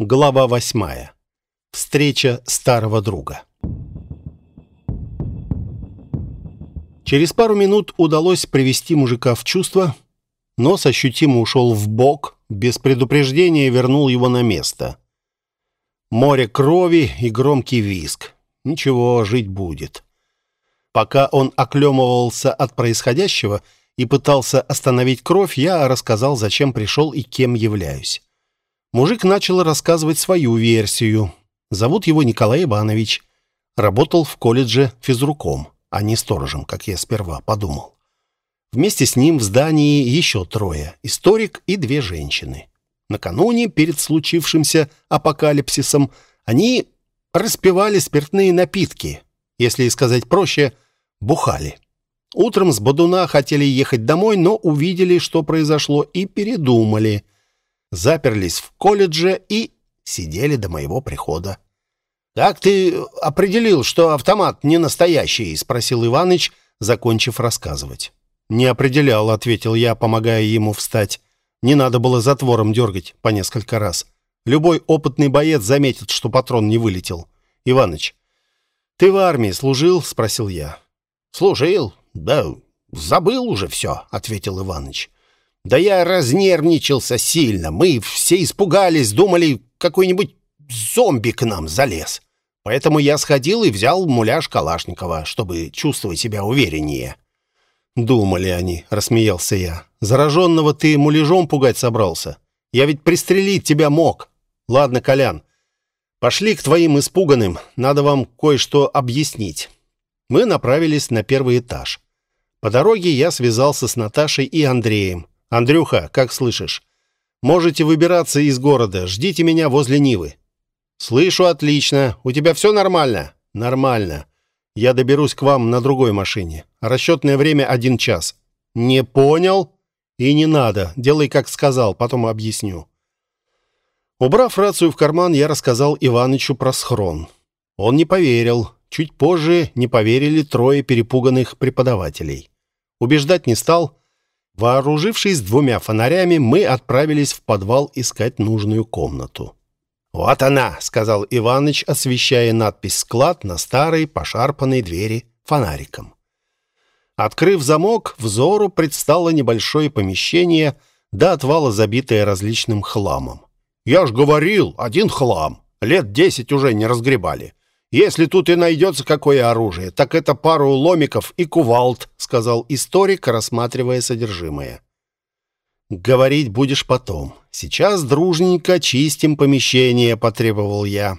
Глава восьмая. Встреча старого друга. Через пару минут удалось привести мужика в чувство. Нос ощутимо ушел в бок, без предупреждения вернул его на место. Море крови и громкий визг. Ничего, жить будет. Пока он оклемывался от происходящего и пытался остановить кровь, я рассказал, зачем пришел и кем являюсь. Мужик начал рассказывать свою версию. Зовут его Николай Иванович. Работал в колледже физруком, а не сторожем, как я сперва подумал. Вместе с ним в здании еще трое – историк и две женщины. Накануне, перед случившимся апокалипсисом, они распивали спиртные напитки, если сказать проще, бухали. Утром с Бодуна хотели ехать домой, но увидели, что произошло, и передумали – заперлись в колледже и сидели до моего прихода. «Как ты определил, что автомат не настоящий?» — спросил Иваныч, закончив рассказывать. «Не определял», — ответил я, помогая ему встать. Не надо было затвором дергать по несколько раз. Любой опытный боец заметит, что патрон не вылетел. «Иваныч, ты в армии служил?» — спросил я. «Служил? Да забыл уже все», — ответил Иваныч. Да я разнервничался сильно. Мы все испугались, думали, какой-нибудь зомби к нам залез. Поэтому я сходил и взял муляж Калашникова, чтобы чувствовать себя увереннее. «Думали они», — рассмеялся я. «Зараженного ты муляжом пугать собрался? Я ведь пристрелить тебя мог. Ладно, Колян, пошли к твоим испуганным, надо вам кое-что объяснить». Мы направились на первый этаж. По дороге я связался с Наташей и Андреем. «Андрюха, как слышишь? Можете выбираться из города. Ждите меня возле Нивы». «Слышу отлично. У тебя все нормально?» «Нормально. Я доберусь к вам на другой машине. Расчетное время один час». «Не понял?» «И не надо. Делай, как сказал, потом объясню». Убрав рацию в карман, я рассказал Иванычу про схрон. Он не поверил. Чуть позже не поверили трое перепуганных преподавателей. Убеждать не стал, Вооружившись двумя фонарями, мы отправились в подвал искать нужную комнату. «Вот она», — сказал Иваныч, освещая надпись «Склад» на старой пошарпанной двери фонариком. Открыв замок, взору предстало небольшое помещение, до отвала забитое различным хламом. «Я ж говорил, один хлам. Лет десять уже не разгребали. «Если тут и найдется какое оружие, так это пару ломиков и кувалд», сказал историк, рассматривая содержимое. «Говорить будешь потом. Сейчас дружненько чистим помещение», — потребовал я.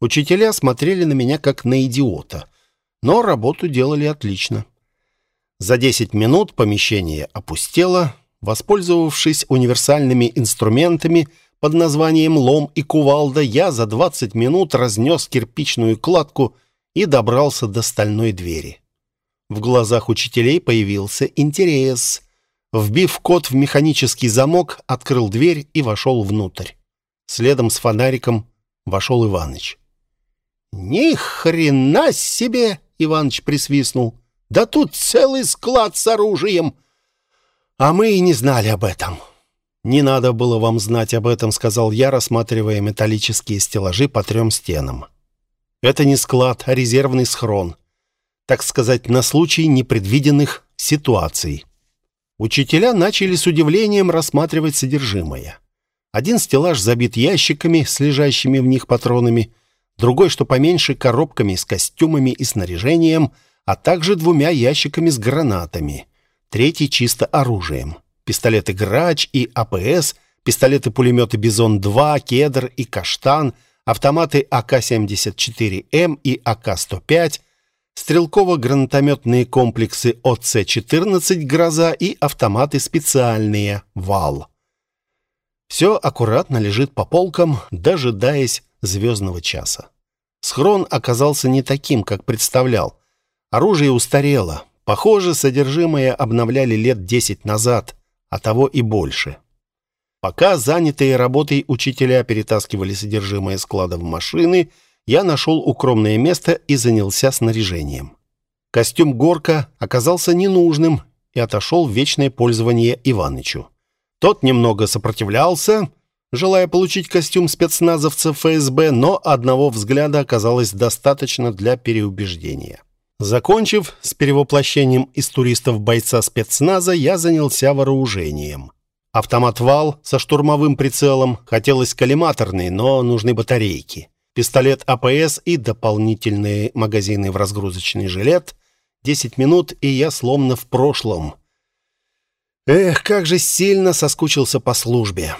Учителя смотрели на меня как на идиота, но работу делали отлично. За десять минут помещение опустело. Воспользовавшись универсальными инструментами — под названием «Лом и кувалда» я за 20 минут разнес кирпичную кладку и добрался до стальной двери. В глазах учителей появился интерес. Вбив код в механический замок, открыл дверь и вошел внутрь. Следом с фонариком вошел Иваныч. «Ни хрена себе!» — Иваныч присвистнул. «Да тут целый склад с оружием!» «А мы и не знали об этом. «Не надо было вам знать об этом», — сказал я, рассматривая металлические стеллажи по трем стенам. «Это не склад, а резервный схрон. Так сказать, на случай непредвиденных ситуаций». Учителя начали с удивлением рассматривать содержимое. Один стеллаж забит ящиками с лежащими в них патронами, другой, что поменьше, коробками с костюмами и снаряжением, а также двумя ящиками с гранатами, третий чисто оружием пистолеты «Грач» и АПС, пистолеты-пулеметы «Бизон-2», «Кедр» и «Каштан», автоматы АК-74М и АК-105, стрелково-гранатометные комплексы ОЦ-14 «Гроза» и автоматы специальные «Вал». Все аккуратно лежит по полкам, дожидаясь звездного часа. Схрон оказался не таким, как представлял. Оружие устарело. Похоже, содержимое обновляли лет 10 назад а того и больше. Пока занятые работой учителя перетаскивали содержимое склада в машины, я нашел укромное место и занялся снаряжением. Костюм «Горка» оказался ненужным и отошел в вечное пользование Иванычу. Тот немного сопротивлялся, желая получить костюм спецназовцев ФСБ, но одного взгляда оказалось достаточно для переубеждения. Закончив с перевоплощением из туристов бойца спецназа, я занялся вооружением. Автомат «Вал» со штурмовым прицелом, хотелось коллиматорный, но нужны батарейки. Пистолет АПС и дополнительные магазины в разгрузочный жилет. Десять минут, и я словно в прошлом. Эх, как же сильно соскучился по службе.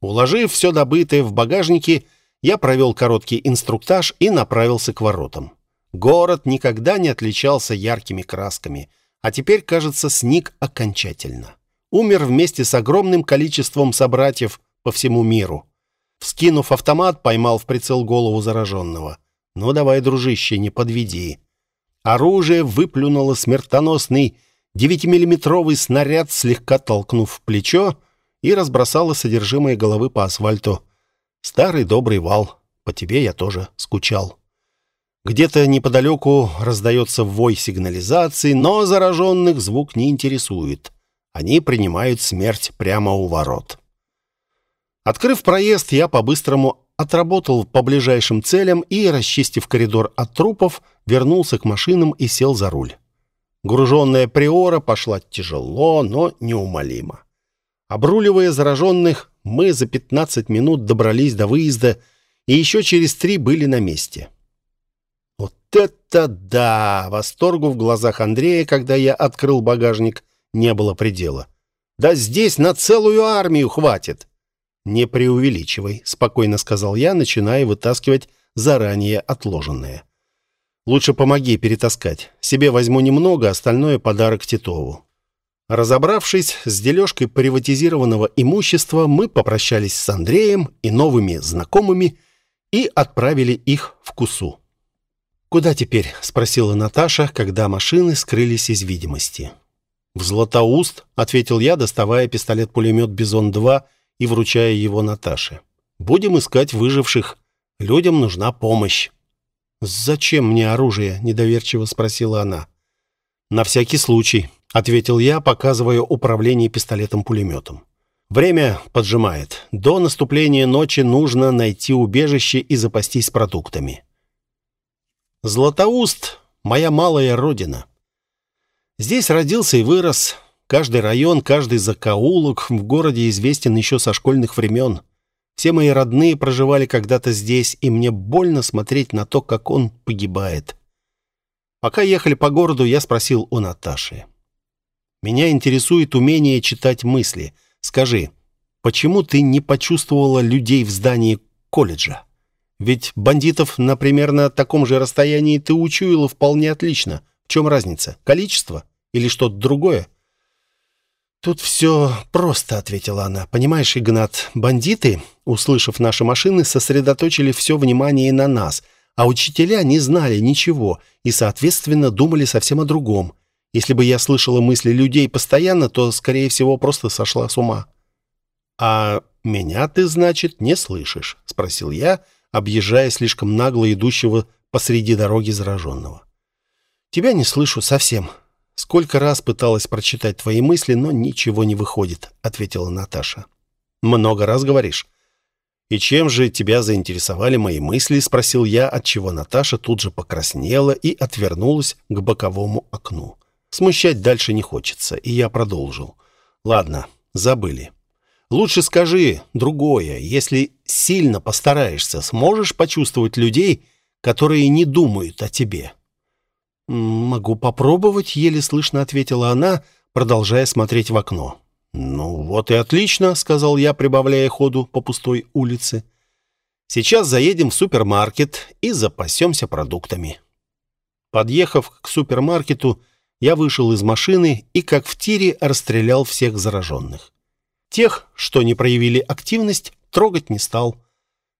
Уложив все добытое в багажнике, я провел короткий инструктаж и направился к воротам. Город никогда не отличался яркими красками, а теперь, кажется, сник окончательно. Умер вместе с огромным количеством собратьев по всему миру. Вскинув автомат, поймал в прицел голову зараженного. «Ну давай, дружище, не подведи». Оружие выплюнуло смертоносный девятимиллиметровый снаряд, слегка толкнув в плечо, и разбросало содержимое головы по асфальту. Старый добрый вал. По тебе я тоже скучал. Где-то неподалеку раздается вой сигнализации, но зараженных звук не интересует. Они принимают смерть прямо у ворот. Открыв проезд, я по-быстрому отработал по ближайшим целям и, расчистив коридор от трупов, вернулся к машинам и сел за руль. Груженная приора пошла тяжело, но неумолимо. Обруливая зараженных, мы за 15 минут добрались до выезда и еще через три были на месте. Это да! Восторгу в глазах Андрея, когда я открыл багажник, не было предела. Да здесь на целую армию хватит. Не преувеличивай, спокойно сказал я, начиная вытаскивать заранее отложенное. Лучше помоги перетаскать. Себе возьму немного, остальное подарок Титову. Разобравшись с дележкой приватизированного имущества, мы попрощались с Андреем и новыми знакомыми и отправили их в Кусу. «Куда теперь?» — спросила Наташа, когда машины скрылись из видимости. «В Златоуст», — ответил я, доставая пистолет-пулемет «Бизон-2» и вручая его Наташе. «Будем искать выживших. Людям нужна помощь». «Зачем мне оружие?» — недоверчиво спросила она. «На всякий случай», — ответил я, показывая управление пистолетом-пулеметом. «Время поджимает. До наступления ночи нужно найти убежище и запастись продуктами». Златоуст — моя малая родина. Здесь родился и вырос. Каждый район, каждый закоулок в городе известен еще со школьных времен. Все мои родные проживали когда-то здесь, и мне больно смотреть на то, как он погибает. Пока ехали по городу, я спросил у Наташи. «Меня интересует умение читать мысли. Скажи, почему ты не почувствовала людей в здании колледжа? Ведь бандитов, например, на таком же расстоянии ты учуяла вполне отлично. В чем разница? Количество?» Или что-то другое?» «Тут все просто», — ответила она. «Понимаешь, Игнат, бандиты, услышав наши машины, сосредоточили все внимание на нас, а учителя не знали ничего и, соответственно, думали совсем о другом. Если бы я слышала мысли людей постоянно, то, скорее всего, просто сошла с ума». «А меня ты, значит, не слышишь?» — спросил я, объезжая слишком нагло идущего посреди дороги зараженного. «Тебя не слышу совсем», Сколько раз пыталась прочитать твои мысли, но ничего не выходит, ответила Наташа. Много раз говоришь. И чем же тебя заинтересовали мои мысли, спросил я, отчего Наташа тут же покраснела и отвернулась к боковому окну. Смущать дальше не хочется, и я продолжил. Ладно, забыли. Лучше скажи другое. Если сильно постараешься, сможешь почувствовать людей, которые не думают о тебе. «Могу попробовать», — еле слышно ответила она, продолжая смотреть в окно. «Ну вот и отлично», — сказал я, прибавляя ходу по пустой улице. «Сейчас заедем в супермаркет и запасемся продуктами». Подъехав к супермаркету, я вышел из машины и, как в тире, расстрелял всех зараженных. Тех, что не проявили активность, трогать не стал.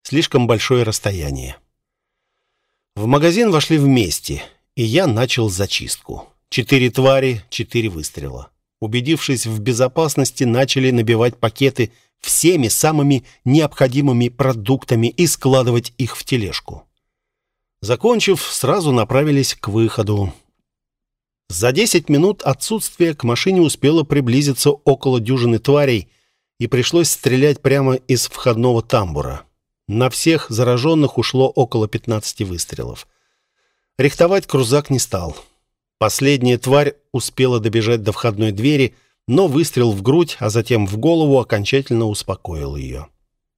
Слишком большое расстояние. В магазин вошли вместе — и я начал зачистку. Четыре твари, четыре выстрела. Убедившись в безопасности, начали набивать пакеты всеми самыми необходимыми продуктами и складывать их в тележку. Закончив, сразу направились к выходу. За 10 минут отсутствия к машине успело приблизиться около дюжины тварей, и пришлось стрелять прямо из входного тамбура. На всех зараженных ушло около 15 выстрелов. Рихтовать крузак не стал. Последняя тварь успела добежать до входной двери, но выстрел в грудь, а затем в голову окончательно успокоил ее.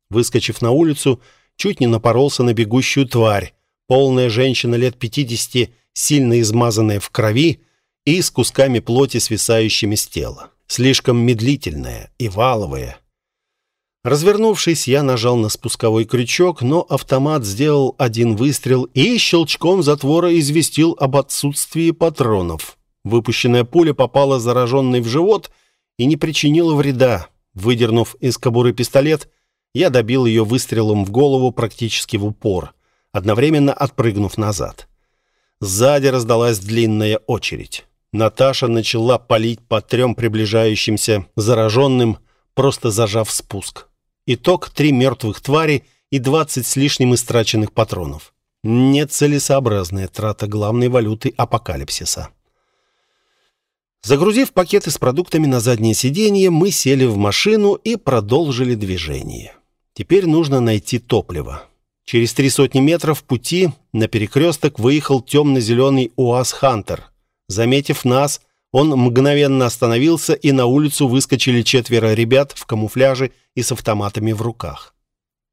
Выскочив на улицу, чуть не напоролся на бегущую тварь. Полная женщина лет 50, сильно измазанная в крови и с кусками плоти, свисающими с тела. Слишком медлительная и валовая. Развернувшись, я нажал на спусковой крючок, но автомат сделал один выстрел и щелчком затвора известил об отсутствии патронов. Выпущенная пуля попала зараженной в живот и не причинила вреда. Выдернув из кобуры пистолет, я добил ее выстрелом в голову практически в упор, одновременно отпрыгнув назад. Сзади раздалась длинная очередь. Наташа начала палить по трем приближающимся зараженным, просто зажав спуск. Итог — три мертвых твари и двадцать с лишним истраченных патронов. Нецелесообразная трата главной валюты апокалипсиса. Загрузив пакеты с продуктами на заднее сиденье, мы сели в машину и продолжили движение. Теперь нужно найти топливо. Через три сотни метров пути на перекресток выехал темно-зеленый УАЗ «Хантер». Заметив нас, он мгновенно остановился, и на улицу выскочили четверо ребят в камуфляже и с автоматами в руках.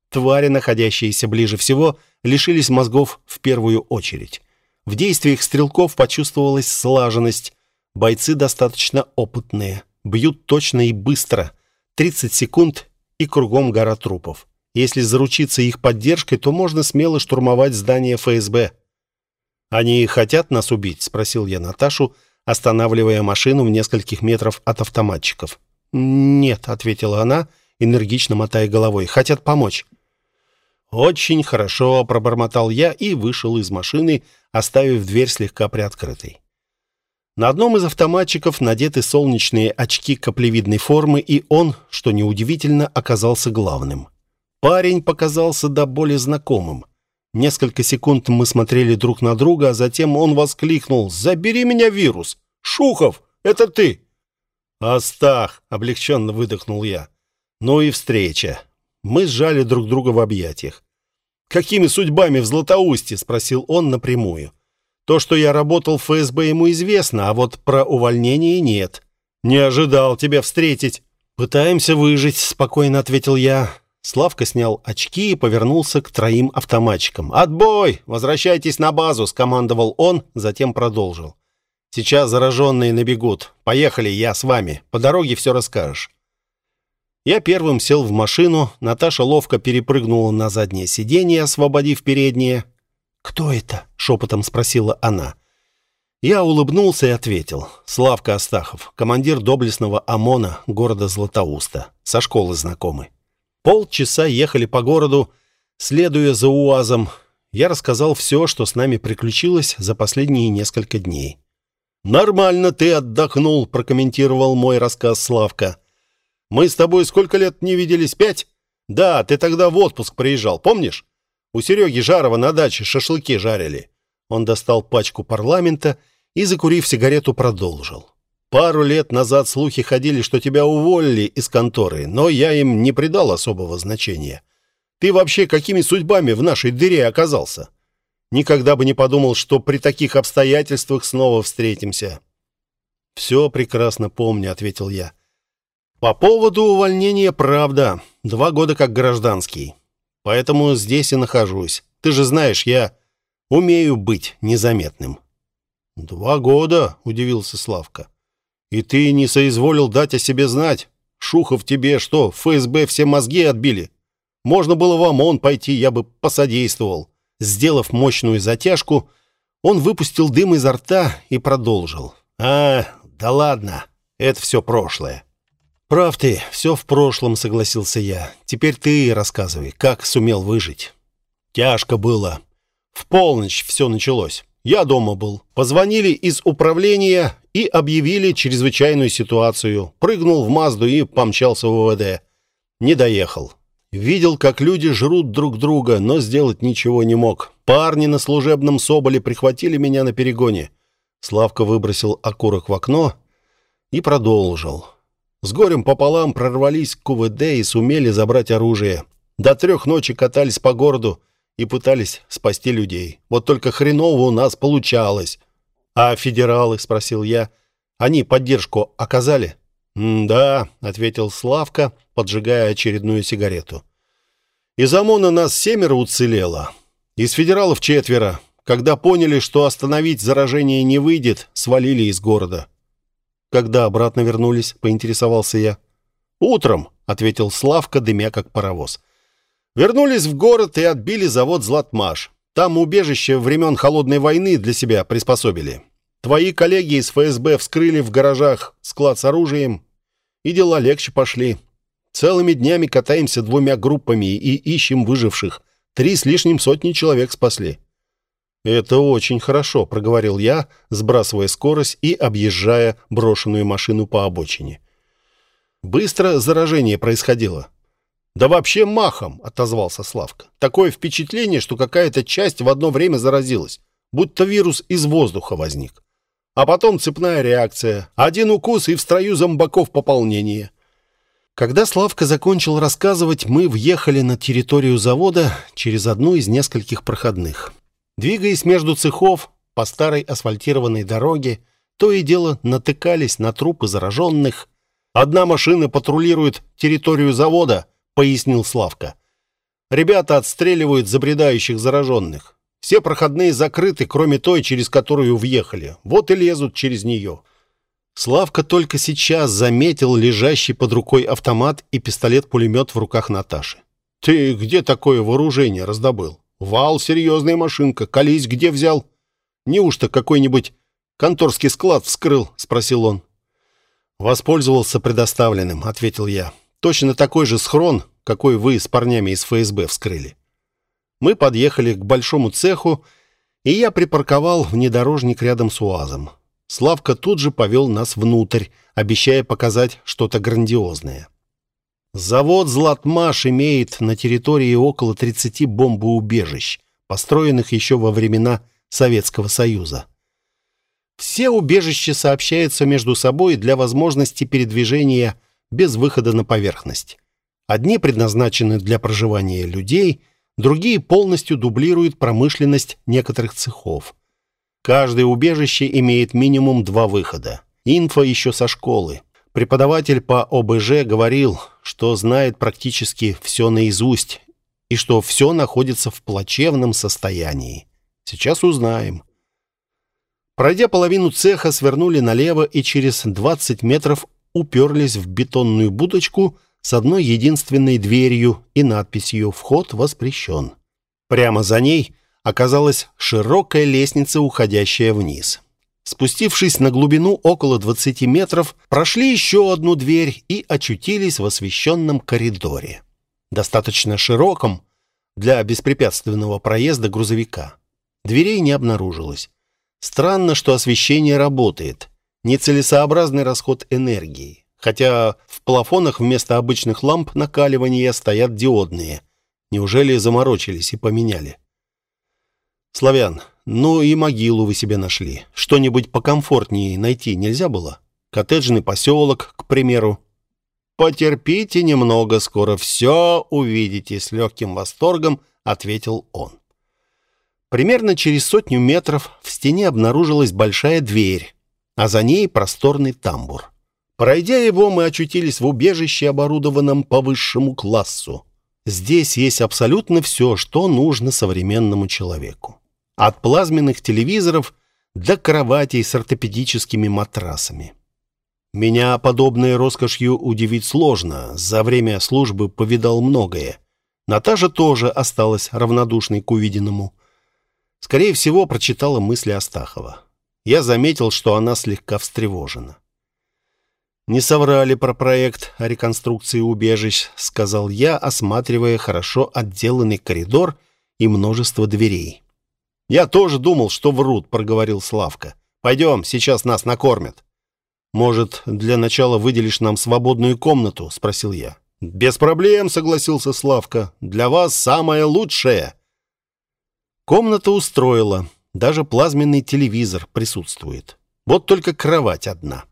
Твари, находящиеся ближе всего, лишились мозгов в первую очередь. В действиях стрелков почувствовалась слаженность. Бойцы достаточно опытные, бьют точно и быстро. 30 секунд и кругом гора трупов. Если заручиться их поддержкой, то можно смело штурмовать здание ФСБ. «Они хотят нас убить?» — спросил я Наташу, — останавливая машину в нескольких метров от автоматчиков. «Нет», — ответила она, энергично мотая головой, — «хотят помочь». «Очень хорошо», — пробормотал я и вышел из машины, оставив дверь слегка приоткрытой. На одном из автоматчиков надеты солнечные очки каплевидной формы, и он, что неудивительно, оказался главным. Парень показался до боли знакомым. Несколько секунд мы смотрели друг на друга, а затем он воскликнул «Забери меня, вирус! Шухов, это ты!» «Астах!» — облегченно выдохнул я. «Ну и встреча!» Мы сжали друг друга в объятиях. «Какими судьбами в Златоусте?» — спросил он напрямую. «То, что я работал в ФСБ, ему известно, а вот про увольнение нет. Не ожидал тебя встретить». «Пытаемся выжить», — спокойно ответил я. Славка снял очки и повернулся к троим автоматчикам. «Отбой! Возвращайтесь на базу!» — скомандовал он, затем продолжил. «Сейчас зараженные набегут. Поехали, я с вами. По дороге все расскажешь». Я первым сел в машину, Наташа ловко перепрыгнула на заднее сиденье, освободив переднее. «Кто это?» — шепотом спросила она. Я улыбнулся и ответил. «Славка Астахов, командир доблестного ОМОНа города Златоуста. Со школы знакомый. Полчаса ехали по городу, следуя за УАЗом. Я рассказал все, что с нами приключилось за последние несколько дней. «Нормально ты отдохнул», — прокомментировал мой рассказ Славка. «Мы с тобой сколько лет не виделись? Пять? Да, ты тогда в отпуск приезжал, помнишь? У Сереги Жарова на даче шашлыки жарили». Он достал пачку парламента и, закурив сигарету, продолжил. Пару лет назад слухи ходили, что тебя уволили из конторы, но я им не придал особого значения. Ты вообще какими судьбами в нашей дыре оказался? Никогда бы не подумал, что при таких обстоятельствах снова встретимся. Все прекрасно помню, ответил я. По поводу увольнения правда. Два года как гражданский. Поэтому здесь и нахожусь. Ты же знаешь, я умею быть незаметным. Два года, удивился Славка. И ты не соизволил дать о себе знать? Шухов тебе что, ФСБ все мозги отбили? Можно было в ОМОН пойти, я бы посодействовал. Сделав мощную затяжку, он выпустил дым изо рта и продолжил. «А, да ладно, это все прошлое». «Прав ты, все в прошлом», — согласился я. «Теперь ты рассказывай, как сумел выжить». «Тяжко было. В полночь все началось. Я дома был. Позвонили из управления и объявили чрезвычайную ситуацию. Прыгнул в Мазду и помчался в ОВД. Не доехал. Видел, как люди жрут друг друга, но сделать ничего не мог. Парни на служебном соболе прихватили меня на перегоне. Славка выбросил окурок в окно и продолжил. С горем пополам прорвались к КВД и сумели забрать оружие. До трех ночи катались по городу и пытались спасти людей. Вот только хреново у нас получалось. «А федералы?» — спросил я. «Они поддержку оказали?» «Да», — ответил Славка, поджигая очередную сигарету. «Из ОМОНа нас семеро уцелело. Из федералов четверо. Когда поняли, что остановить заражение не выйдет, свалили из города. Когда обратно вернулись, поинтересовался я. Утром, ответил Славка, дымя как паровоз. Вернулись в город и отбили завод Златмаш. Там убежище времен холодной войны для себя приспособили. Твои коллеги из ФСБ вскрыли в гаражах склад с оружием, и дела легче пошли. Целыми днями катаемся двумя группами и ищем выживших. Три с лишним сотни человек спасли. «Это очень хорошо», — проговорил я, сбрасывая скорость и объезжая брошенную машину по обочине. Быстро заражение происходило. «Да вообще махом», — отозвался Славка. «Такое впечатление, что какая-то часть в одно время заразилась, будто вирус из воздуха возник. А потом цепная реакция. Один укус и в строю зомбаков пополнение». Когда Славка закончил рассказывать, мы въехали на территорию завода через одну из нескольких проходных. Двигаясь между цехов по старой асфальтированной дороге, то и дело натыкались на трупы зараженных. «Одна машина патрулирует территорию завода», — пояснил Славка. «Ребята отстреливают забредающих зараженных. Все проходные закрыты, кроме той, через которую въехали. Вот и лезут через нее». Славка только сейчас заметил лежащий под рукой автомат и пистолет-пулемет в руках Наташи. «Ты где такое вооружение раздобыл?» Вал, серьезная машинка. Колись где взял? Неужто какой-нибудь конторский склад вскрыл?» — спросил он. «Воспользовался предоставленным», — ответил я. «Точно такой же схрон, какой вы с парнями из ФСБ вскрыли». Мы подъехали к большому цеху, и я припарковал внедорожник рядом с УАЗом. Славка тут же повел нас внутрь, обещая показать что-то грандиозное. Завод «Златмаш» имеет на территории около 30 бомбоубежищ, построенных еще во времена Советского Союза. Все убежища сообщаются между собой для возможности передвижения без выхода на поверхность. Одни предназначены для проживания людей, другие полностью дублируют промышленность некоторых цехов. Каждое убежище имеет минимум два выхода. Инфо еще со школы. Преподаватель по ОБЖ говорил, что знает практически все наизусть и что все находится в плачевном состоянии. Сейчас узнаем. Пройдя половину цеха, свернули налево и через 20 метров уперлись в бетонную будочку с одной единственной дверью и надписью «Вход воспрещен». Прямо за ней оказалась широкая лестница, уходящая вниз. Спустившись на глубину около 20 метров, прошли еще одну дверь и очутились в освещенном коридоре. Достаточно широком для беспрепятственного проезда грузовика. Дверей не обнаружилось. Странно, что освещение работает. Нецелесообразный расход энергии. Хотя в плафонах вместо обычных ламп накаливания стоят диодные. Неужели заморочились и поменяли? «Славян, ну и могилу вы себе нашли. Что-нибудь покомфортнее найти нельзя было? Коттеджный поселок, к примеру». «Потерпите немного, скоро все увидите», — с легким восторгом ответил он. Примерно через сотню метров в стене обнаружилась большая дверь, а за ней просторный тамбур. Пройдя его, мы очутились в убежище, оборудованном по высшему классу. Здесь есть абсолютно все, что нужно современному человеку. От плазменных телевизоров до кроватей с ортопедическими матрасами. Меня подобной роскошью удивить сложно. За время службы повидал многое. Наташа тоже осталась равнодушной к увиденному. Скорее всего, прочитала мысли Астахова. Я заметил, что она слегка встревожена. «Не соврали про проект о реконструкции убежищ», — сказал я, осматривая хорошо отделанный коридор и множество дверей. «Я тоже думал, что врут», — проговорил Славка. «Пойдем, сейчас нас накормят». «Может, для начала выделишь нам свободную комнату?» — спросил я. «Без проблем», — согласился Славка. «Для вас самое лучшее». Комната устроила. Даже плазменный телевизор присутствует. Вот только кровать одна.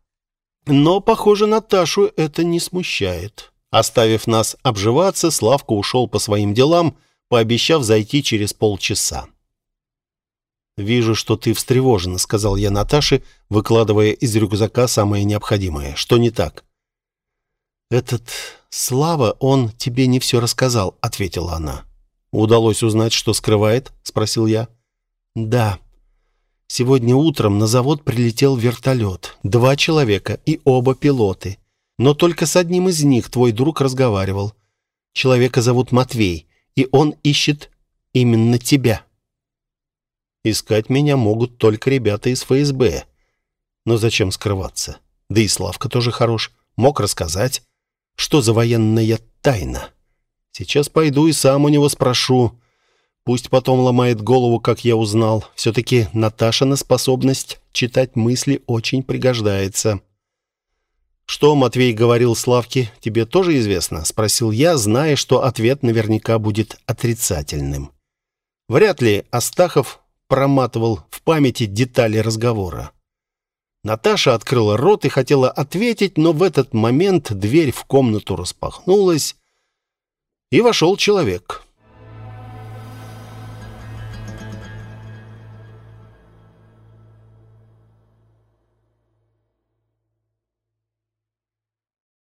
Но, похоже, Наташу это не смущает. Оставив нас обживаться, Славка ушел по своим делам, пообещав зайти через полчаса. «Вижу, что ты встревожена», — сказал я Наташе, выкладывая из рюкзака самое необходимое. «Что не так?» «Этот Слава, он тебе не все рассказал», — ответила она. «Удалось узнать, что скрывает?» — спросил я. «Да. Сегодня утром на завод прилетел вертолет. Два человека и оба пилоты. Но только с одним из них твой друг разговаривал. Человека зовут Матвей, и он ищет именно тебя». Искать меня могут только ребята из ФСБ. Но зачем скрываться? Да и Славка тоже хорош. Мог рассказать. Что за военная тайна? Сейчас пойду и сам у него спрошу. Пусть потом ломает голову, как я узнал. Все-таки Наташина способность читать мысли очень пригождается. «Что Матвей говорил Славке, тебе тоже известно?» — спросил я, зная, что ответ наверняка будет отрицательным. Вряд ли Астахов проматывал в памяти детали разговора. Наташа открыла рот и хотела ответить, но в этот момент дверь в комнату распахнулась, и вошел человек.